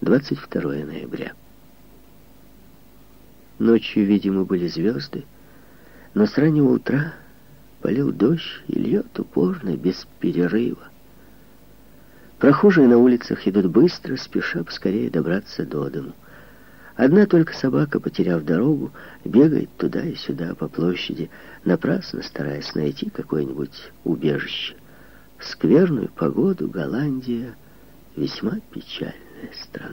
22 ноября. Ночью, видимо, были звезды, но с раннего утра полил дождь и льет упорно, без перерыва. Прохожие на улицах идут быстро, спеша поскорее добраться до дому. Одна только собака, потеряв дорогу, бегает туда и сюда по площади, напрасно стараясь найти какое-нибудь убежище. В скверную погоду Голландия весьма печальная страна.